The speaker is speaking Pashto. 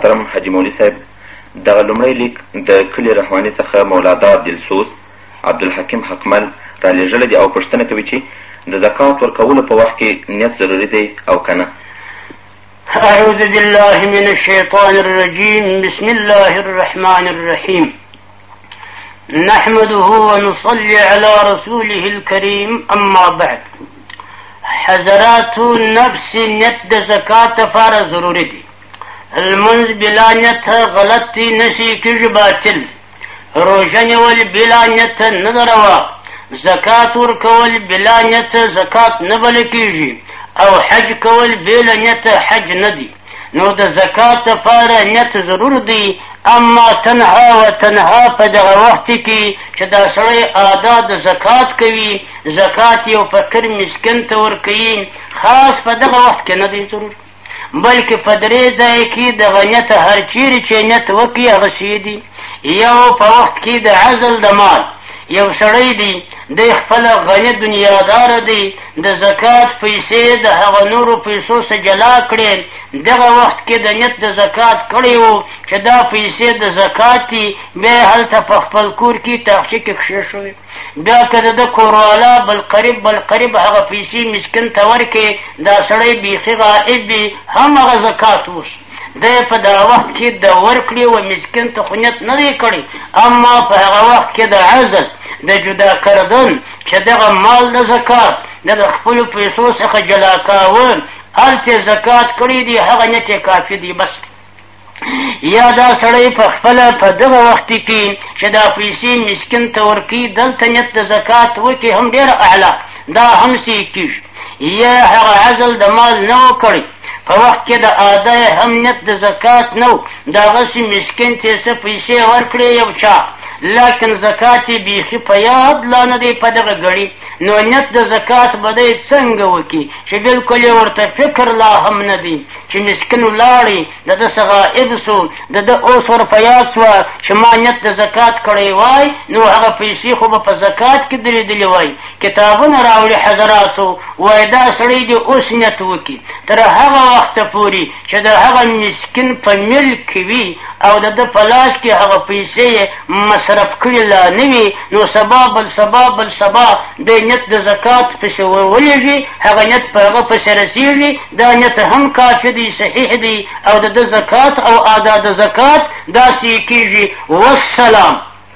محترم حاجي مولي صاحب دغه لومړی لیک د کلي رحماني څخه مولادا دلسوز عبدالحکیم حقمل رالیږلی دی او پوښتنه کوي چې د زکات ورکولو په وخت کې نیت ضروري دی او که نه أعوذ بالله من الشيطان الرجيم بسم الله الرحمن الرحيم نحمده ونصلي على رسوله الكريم أما بعد حضرات نفس نت زكاة فار ضروري دي لمونځ بلا نیت غلط دی نشي کېږي باطل روژه نیول بلا نیت نه ده روا زکات ورکول بلا نیت زکات نه بل کېږي او حج کول بېله نیت حج نه دی نو د زکات لپاره نیت ضرور دی اما تنها و تنها په دغه وخت کې چې دا سړی ادا د زکات کوي زکات یو فقیر مسکین ته ورکوي خاص په دغه وخت کې نه دی ضرور بلکې په درې ځای کې د غنیت هر چیرې چې نیت وکړي هغه څه دي یو په وخت کې د عزل د مال یو سړی دی د خپل غنی دنیادار دی د زکات پیسې د هغه نورو پیسو سره جلا کړي دغه وخت کې د نیت د زکات کړي وو چې دا پیسې د زکات دي بیا هلته په خپل کور کې تحقیق کښې شوی بیا که د ده کوروالا بلقریب بلقریب هغه پیسې مسکین ته ورکړي دا سړی بیخي غائب وي هم هغه زکات اوس دی په دا وخت کې د ورکړې و مسکین ته خو نیت نه دی کړی اما په هغه وخت کې د عزل د جدا کردن چې دغه مال د زکات د خپلو پیسو څخه جلا کاوه هلته زکات کړی دی هغه نیت یې کافي دی بس یا دا سړی په خپل په دغه وخت کې چې دا پیسې مسکین ته ورکی دلته نیت د زکات وکي هم ډیر اعلی دا هم سی کیږي یا هغه عزل د مال نه وکړي په وخت کې د ادا هم نیت د زکات نو دا غسی مسکین ته څه پیسې ورکړي یو چا لکن زکات بیخي په یاد لا نه دی په دغه غړي نو نیت د زکات بده څنګه وکي چې بالکل ورته فکر لا هم نه دی چې مسکین ولاړی د ده څه غائب سو د ده اوس ور په یاد سوه چې ما نیت د زکات کړی وای نو هغه پیسې خو به په زکات کې درېدلې وای کتابونه راوړي حضراتو وای دا سړی دې اوس نیت وکړي تر هغه وخته پورې چې د هغه مسکین په ملک کې وي او د ده په لاس کې هغه پیسې یې مصرف کړي لا نه وي نو سبا بل سبا بل سبا د نیت د زکات پسې ولېږي هغه نیت په هغه پسې رسېږي دا نیت هم کافی دی صحیح دی او د زکات او ادا د زکات داسې کیږي والسلام